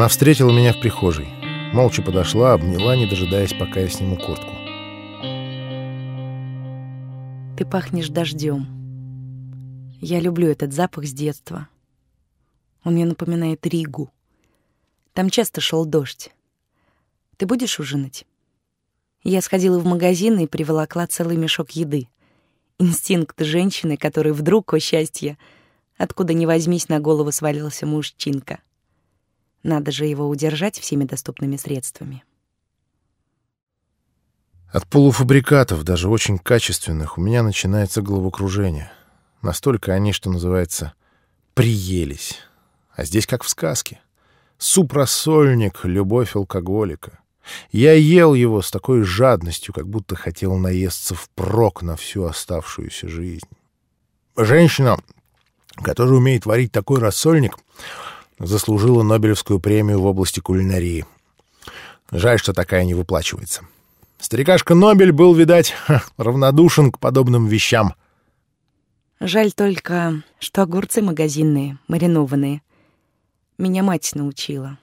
Она встретила меня в прихожей. Молча подошла, обняла, не дожидаясь, пока я сниму куртку. Ты пахнешь дождем. Я люблю этот запах с детства. Он мне напоминает Ригу. Там часто шел дождь. Ты будешь ужинать? Я сходила в магазин и приволокла целый мешок еды. Инстинкт женщины, который вдруг, о счастье, откуда ни возьмись, на голову свалился мужчинка. Надо же его удержать всеми доступными средствами. От полуфабрикатов, даже очень качественных, у меня начинается головокружение. Настолько они, что называется, приелись. А здесь как в сказке. Суп-рассольник, любовь алкоголика. Я ел его с такой жадностью, как будто хотел наесться впрок на всю оставшуюся жизнь. Женщина, которая умеет варить такой рассольник, заслужила Нобелевскую премию в области кулинарии. Жаль, что такая не выплачивается. Старикашка Нобель был, видать, равнодушен к подобным вещам. Жаль только, что огурцы магазинные, маринованные. Меня мать научила.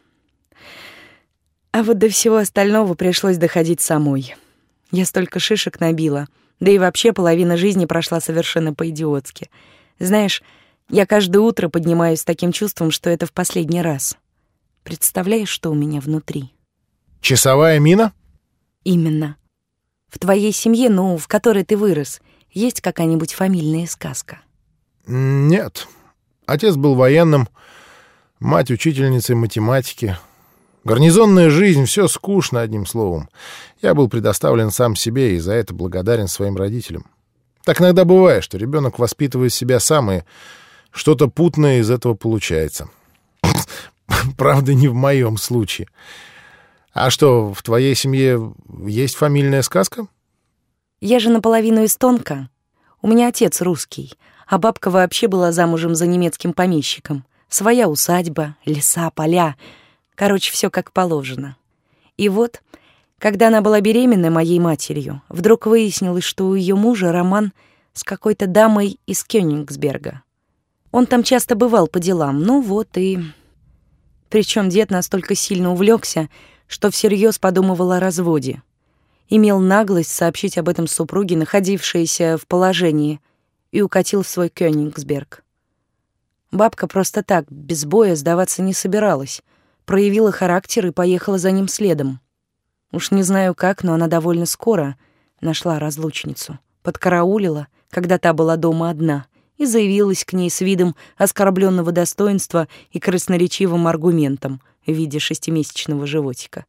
А вот до всего остального пришлось доходить самой. Я столько шишек набила, да и вообще половина жизни прошла совершенно по-идиотски. Знаешь, я каждое утро поднимаюсь с таким чувством, что это в последний раз. Представляешь, что у меня внутри? Часовая мина? Именно. В твоей семье, ну, в которой ты вырос, есть какая-нибудь фамильная сказка? Нет. Отец был военным, мать учительницей математики. Гарнизонная жизнь, все скучно, одним словом. Я был предоставлен сам себе и за это благодарен своим родителям. Так иногда бывает, что ребенок воспитывает себя сам, и что-то путное из этого получается. Правда, не в моем случае. А что, в твоей семье есть фамильная сказка? Я же наполовину эстонка. У меня отец русский, а бабка вообще была замужем за немецким помещиком. Своя усадьба, леса, поля. Короче, все как положено. И вот, когда она была беременна моей матерью, вдруг выяснилось, что у ее мужа роман с какой-то дамой из Кёнигсберга. Он там часто бывал по делам, ну вот и... Причем дед настолько сильно увлекся, что всерьез подумывал о разводе. Имел наглость сообщить об этом супруге, находившейся в положении, и укатил в свой Кёнигсберг. Бабка просто так, без боя, сдаваться не собиралась, проявила характер и поехала за ним следом. Уж не знаю как, но она довольно скоро нашла разлучницу, подкараулила, когда та была дома одна, и заявилась к ней с видом оскорбленного достоинства и красноречивым аргументом — в виде шестимесячного животика.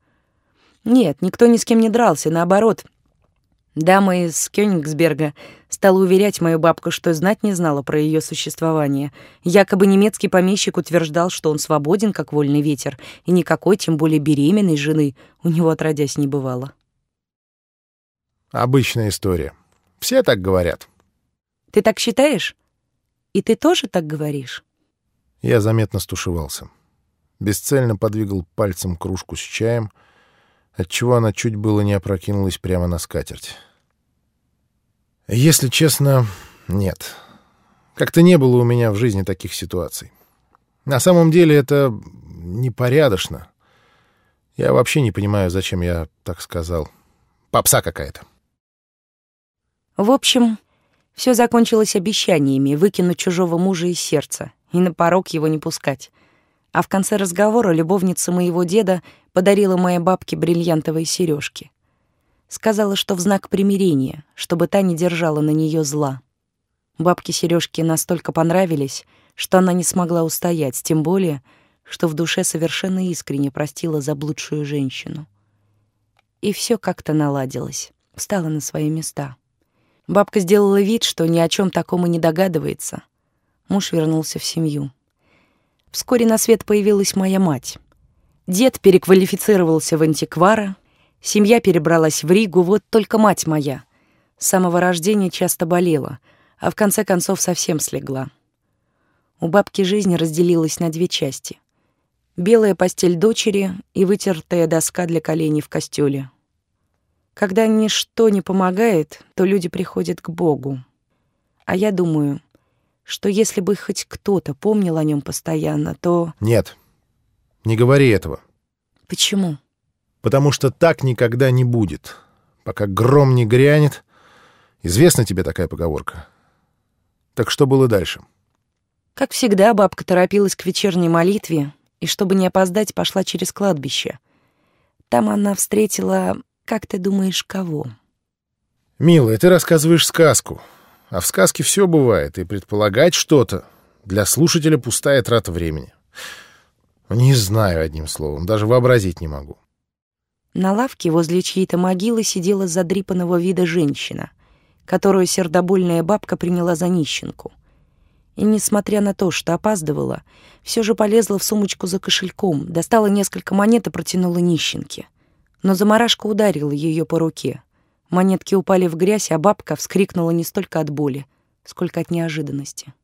Нет, никто ни с кем не дрался, наоборот. Дама из Кёнигсберга стала уверять мою бабку, что знать не знала про ее существование. Якобы немецкий помещик утверждал, что он свободен, как вольный ветер, и никакой, тем более беременной жены, у него отродясь не бывало. Обычная история. Все так говорят. Ты так считаешь? И ты тоже так говоришь? Я заметно стушевался бесцельно подвигал пальцем кружку с чаем, отчего она чуть было не опрокинулась прямо на скатерть. Если честно, нет. Как-то не было у меня в жизни таких ситуаций. На самом деле это непорядочно. Я вообще не понимаю, зачем я так сказал. Попса какая-то. В общем, все закончилось обещаниями выкинуть чужого мужа из сердца и на порог его не пускать. А в конце разговора любовница моего деда подарила моей бабке бриллиантовые сережки. Сказала, что в знак примирения, чтобы та не держала на нее зла. Бабке сережки настолько понравились, что она не смогла устоять, тем более, что в душе совершенно искренне простила заблудшую женщину. И все как-то наладилось, встало на свои места. Бабка сделала вид, что ни о чем таком и не догадывается. Муж вернулся в семью. Вскоре на свет появилась моя мать. Дед переквалифицировался в антиквара, семья перебралась в Ригу, вот только мать моя. С самого рождения часто болела, а в конце концов совсем слегла. У бабки жизнь разделилась на две части. Белая постель дочери и вытертая доска для коленей в костёле. Когда ничто не помогает, то люди приходят к Богу. А я думаю, что если бы хоть кто-то помнил о нем постоянно, то... Нет. Не говори этого. Почему? Потому что так никогда не будет. Пока гром не грянет. Известна тебе такая поговорка? Так что было дальше? Как всегда, бабка торопилась к вечерней молитве, и, чтобы не опоздать, пошла через кладбище. Там она встретила, как ты думаешь, кого? Милая, ты рассказываешь сказку. А в сказке все бывает, и предполагать что-то для слушателя пустая трата времени. Не знаю, одним словом, даже вообразить не могу. На лавке возле чьей-то могилы сидела задрипанного вида женщина, которую сердобольная бабка приняла за нищенку. И, несмотря на то, что опаздывала, все же полезла в сумочку за кошельком, достала несколько монет и протянула нищенке. Но заморашка ударила ее по руке. Монетки упали в грязь, а бабка вскрикнула не столько от боли, сколько от неожиданности.